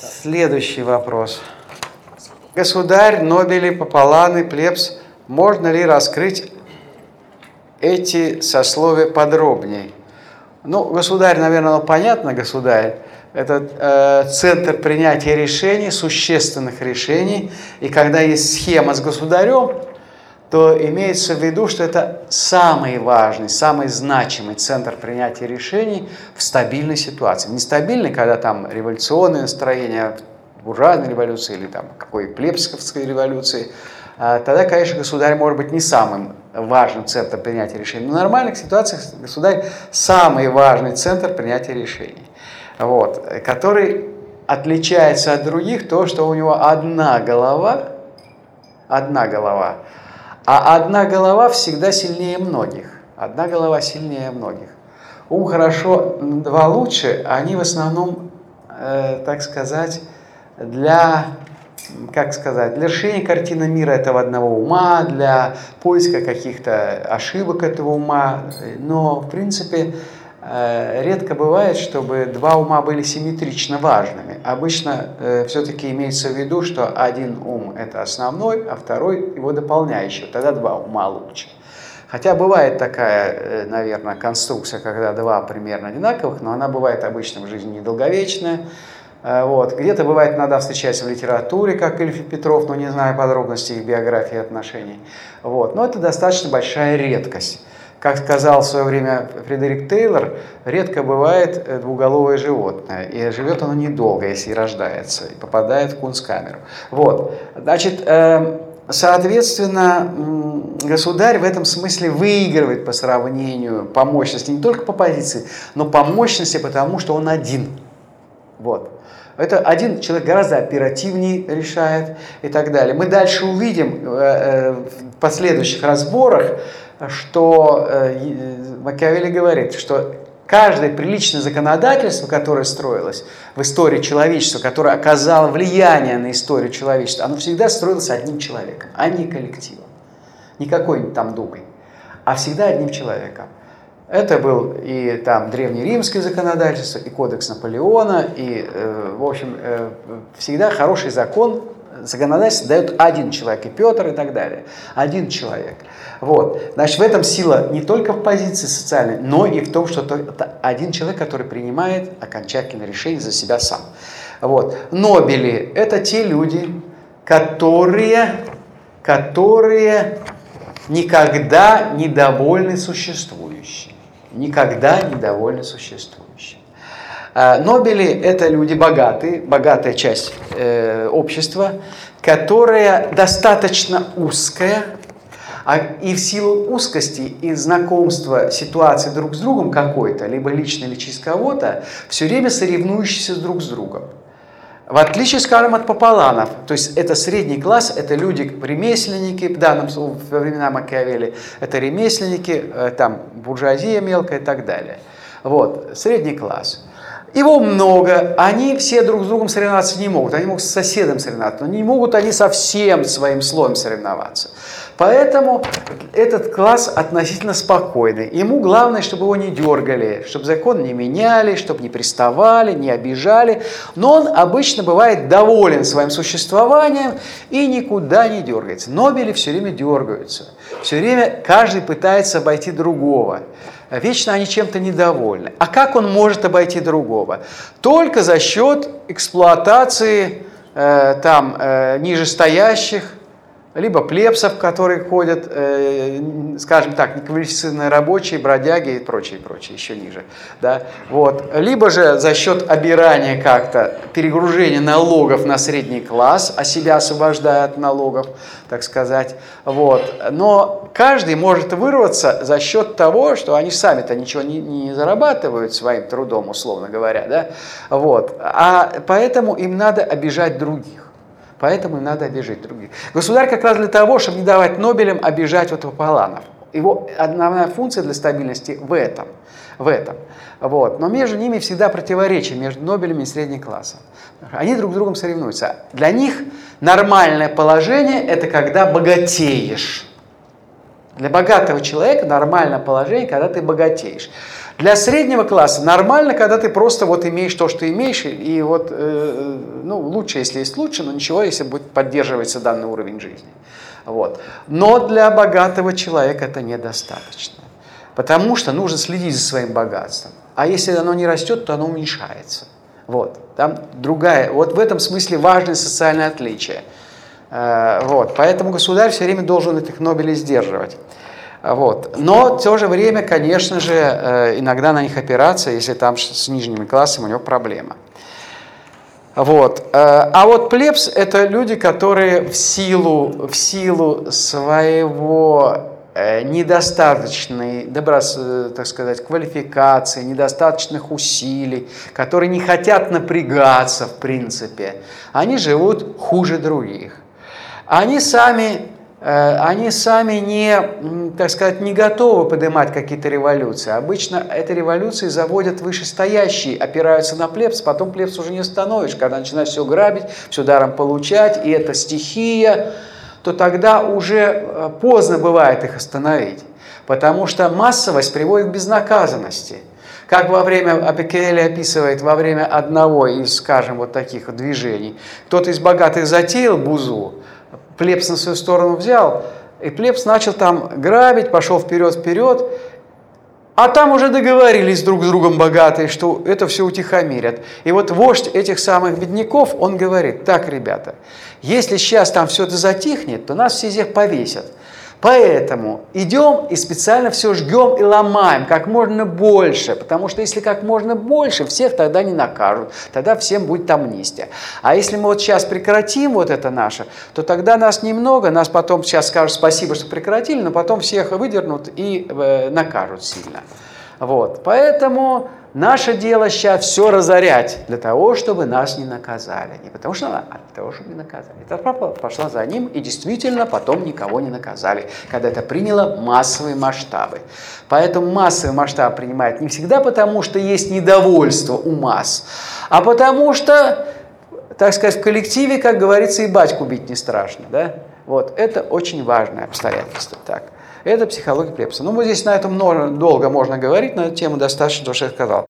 Следующий вопрос. Государь, Нобели, Пополаны, Плебс, можно ли раскрыть эти сословия подробнее? Ну, государь, наверное, ну, понятно, государь. Это э, центр принятия решений, существенных решений. И когда есть схема с государем, то имеется в виду, что это самый важный, самый значимый центр принятия решений в стабильной ситуации. Нестабильный, когда там революционное настроение, буржуазной революции или там какой плебсковской революции, а тогда, конечно, государь может быть не самым важным центром принятия решений. Но в нормальных ситуациях государь самый важный центр принятия решений, вот, который отличается от других то, что у него одна голова, одна голова – а одна голова всегда сильнее многих. Одна голова сильнее многих. Ум хорошо, два лучше, они в основном, э, так сказать, для, как сказать, для решения картины мира этого одного ума, для поиска каких-то ошибок этого ума. Но, в принципе, Э, редко бывает, чтобы два ума были симметрично важными. Обычно э, все-таки имеется в виду, что один ум – это основной, а второй – его дополняющий. Тогда два ума лучше. Хотя бывает такая, э, наверное, конструкция, когда два примерно одинаковых, но она бывает обычно в жизни недолговечная. Вот. Где-то бывает иногда встречается в литературе, как Ильф Петров, но не знаю подробностей их биографии и отношений. Вот. Но это достаточно большая редкость. Как сказал в свое время Фредерик Тейлор, редко бывает э, двуголовое животное, и живет оно недолго, если рождается, и попадает в кунсткамеру. Вот, значит, э, соответственно, государь в этом смысле выигрывает по сравнению, по мощности, не только по позиции, но по мощности, потому что он один. Вот. Это один человек гораздо оперативнее решает и так далее. Мы дальше увидим э, в последующих разборах, что э, Макиавелли говорит, что каждое приличное законодательство, которое строилось в истории человечества, которое оказало влияние на историю человечества, оно всегда строилось одним человеком, а не коллективом. Не какой-нибудь там думой, а всегда одним человеком. Это был и там древнеримское законодательство, и кодекс Наполеона, и, э, в общем, э, всегда хороший закон законодательство дает один человек, и Петр, и так далее. Один человек. Вот. Значит, в этом сила не только в позиции социальной, но и в том, что это один человек, который принимает окончательное решение за себя сам. Вот. Нобели – это те люди, которые, которые никогда недовольны существующим. Никогда недовольны существующим. А, Нобели – это люди богатые, богатая часть э, общества, которая достаточно узкая, а и в силу узкости и знакомства ситуации друг с другом какой-то, либо лично, или через кого-то, все время соревнующиеся друг с другом. В отличие, скажем, от пополанов, то есть это средний класс, это люди, ремесленники, в данном случае, во времена Макиавелли, это ремесленники, э, там, буржуазия мелкая и так далее. Вот, средний класс. Его много, они все друг с другом соревноваться не могут, они могут с соседом соревноваться, но не могут они со всем своим слоем соревноваться. Поэтому этот класс относительно спокойный. Ему главное, чтобы его не дергали, чтобы закон не меняли, чтобы не приставали, не обижали. Но он обычно бывает доволен своим существованием и никуда не дергается. Нобели все время дергаются. Все время каждый пытается обойти другого. Вечно они чем-то недовольны. А как он может обойти другого? Только за счет эксплуатации э, там э, нижестоящих, либо плебсов, которые ходят, э, скажем так, неквалифицированные рабочие, бродяги и прочее, прочее, еще ниже. Да? Вот. Либо же за счет обирания как-то, перегружения налогов на средний класс, а себя освобождая от налогов, так сказать. Вот. Но каждый может вырваться за счет того, что они сами-то ничего не, не зарабатывают своим трудом, условно говоря. Да? Вот. А поэтому им надо обижать других. Поэтому надо обижать других. Государь как раз для того, чтобы не давать Нобелям обижать вот Аполланов. Его основная функция для стабильности в этом. В этом. Вот. Но между ними всегда противоречие между Нобелями и средним классом. Они друг с другом соревнуются. Для них нормальное положение – это когда богатеешь. Для богатого человека нормальное положение, когда ты богатеешь. Для среднего класса нормально, когда ты просто вот имеешь то, что имеешь, и вот, э, ну, лучше, если есть лучше, но ничего, если будет поддерживаться данный уровень жизни. Вот. Но для богатого человека это недостаточно, потому что нужно следить за своим богатством. А если оно не растет, то оно уменьшается. Вот. Там другая, вот в этом смысле важное социальное отличие. Э, вот. Поэтому государь все время должен этих Нобелей сдерживать. Вот. Но в то же время, конечно же, э, иногда на них опираться, если там с нижними классами у него проблема. Вот. Э, а вот плебс – это люди, которые в силу, в силу своего э, недостаточной, доброс, так сказать, квалификации, недостаточных усилий, которые не хотят напрягаться в принципе, они живут хуже других. Они сами они сами не, так сказать, не готовы поднимать какие-то революции. Обычно эти революции заводят вышестоящие, опираются на плебс, потом плебс уже не становишь. Когда начинаешь все грабить, все даром получать, и это стихия, то тогда уже э, поздно бывает их остановить. Потому что массовость приводит к безнаказанности. Как во время, Апикелли описывает, во время одного из, скажем, вот таких движений, кто-то из богатых затеял бузу, Плебс на свою сторону взял, и Плебс начал там грабить, пошел вперед-вперед, а там уже договорились друг с другом богатые, что это все утихомирят. И вот вождь этих самых бедняков, он говорит, так, ребята, если сейчас там все это затихнет, то нас все всех повесят. Поэтому идем и специально все жгем и ломаем как можно больше, потому что если как можно больше, всех тогда не накажут, тогда всем будет амнистия. А если мы вот сейчас прекратим вот это наше, то тогда нас немного, нас потом сейчас скажут спасибо, что прекратили, но потом всех выдернут и э, накажут сильно. Вот. Поэтому Наше дело сейчас все разорять для того, чтобы нас не наказали. Не потому что а для того, чтобы не наказали. Эта папа пошла за ним, и действительно потом никого не наказали, когда это приняло массовые масштабы. Поэтому массовый масштаб принимает не всегда потому, что есть недовольство у масс, а потому что, так сказать, в коллективе, как говорится, и батьку бить не страшно. Да? Вот, это очень важное обстоятельство. Так. Это психология плебса. Ну, вот здесь на этом долго можно говорить, на эту тему достаточно, то, что я сказал.